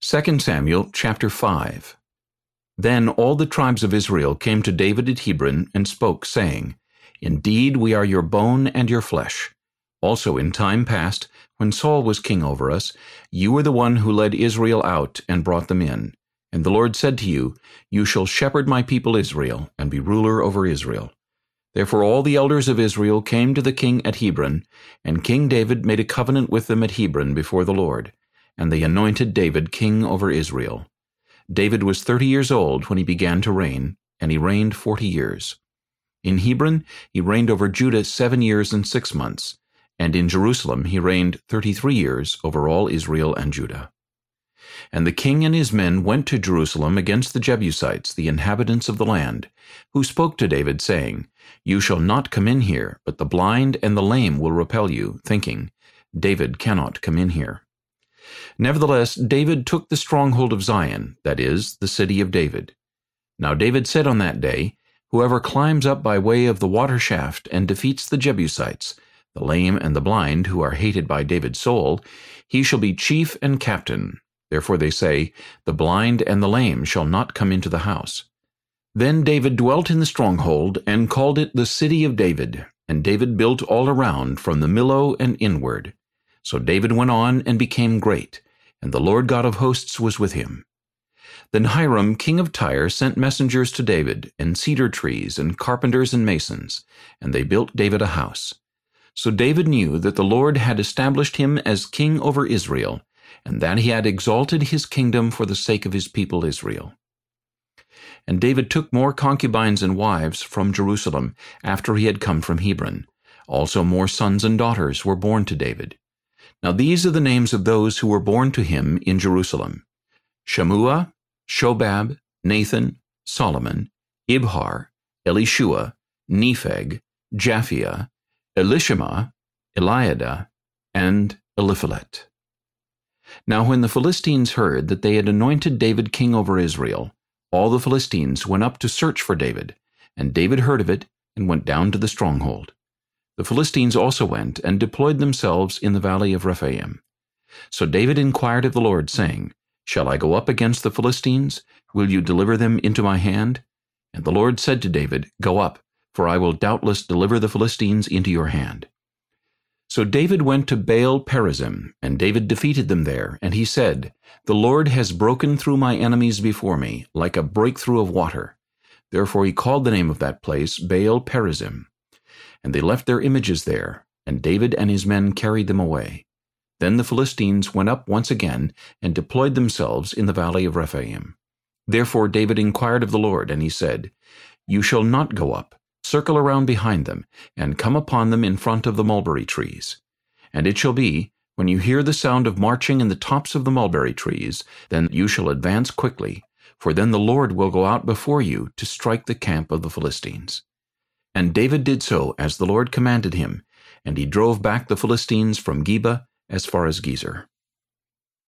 2 Samuel chapter 5 Then all the tribes of Israel came to David at Hebron and spoke, saying, Indeed we are your bone and your flesh. Also in time past, when Saul was king over us, you were the one who led Israel out and brought them in. And the Lord said to you, You shall shepherd my people Israel, and be ruler over Israel. Therefore all the elders of Israel came to the king at Hebron, and King David made a covenant with them at Hebron before the Lord, and they anointed David king over Israel. David was thirty years old when he began to reign, and he reigned forty years. In Hebron he reigned over Judah seven years and six months, and in Jerusalem he reigned thirty-three years over all Israel and Judah. And the king and his men went to Jerusalem against the Jebusites, the inhabitants of the land, who spoke to David, saying, You shall not come in here, but the blind and the lame will repel you, thinking, David cannot come in here. Nevertheless, David took the stronghold of Zion, that is, the city of David. Now David said on that day, Whoever climbs up by way of the water shaft and defeats the Jebusites, the lame and the blind, who are hated by David's soul, he shall be chief and captain, Therefore they say, The blind and the lame shall not come into the house. Then David dwelt in the stronghold, and called it the city of David. And David built all around, from the Millo and inward. So David went on and became great, and the Lord God of hosts was with him. Then Hiram king of Tyre sent messengers to David, and cedar trees, and carpenters and masons, and they built David a house. So David knew that the Lord had established him as king over Israel, and that he had exalted his kingdom for the sake of his people Israel. And David took more concubines and wives from Jerusalem after he had come from Hebron. Also more sons and daughters were born to David. Now these are the names of those who were born to him in Jerusalem. Shammua, Shobab, Nathan, Solomon, Ibhar, Elishua, Nepheg, Japhia, Elishama, Eliada, and Eliphelet. Now when the Philistines heard that they had anointed David king over Israel, all the Philistines went up to search for David, and David heard of it, and went down to the stronghold. The Philistines also went, and deployed themselves in the valley of Rephaim. So David inquired of the Lord, saying, Shall I go up against the Philistines? Will you deliver them into my hand? And the Lord said to David, Go up, for I will doubtless deliver the Philistines into your hand. So David went to Baal Perazim, and David defeated them there, and he said, The Lord has broken through my enemies before me, like a breakthrough of water. Therefore he called the name of that place Baal Perazim. And they left their images there, and David and his men carried them away. Then the Philistines went up once again, and deployed themselves in the valley of Rephaim. Therefore David inquired of the Lord, and he said, You shall not go up, circle around behind them, and come upon them in front of the mulberry trees. And it shall be, when you hear the sound of marching in the tops of the mulberry trees, then you shall advance quickly, for then the Lord will go out before you to strike the camp of the Philistines. And David did so as the Lord commanded him, and he drove back the Philistines from Geba as far as Gezer.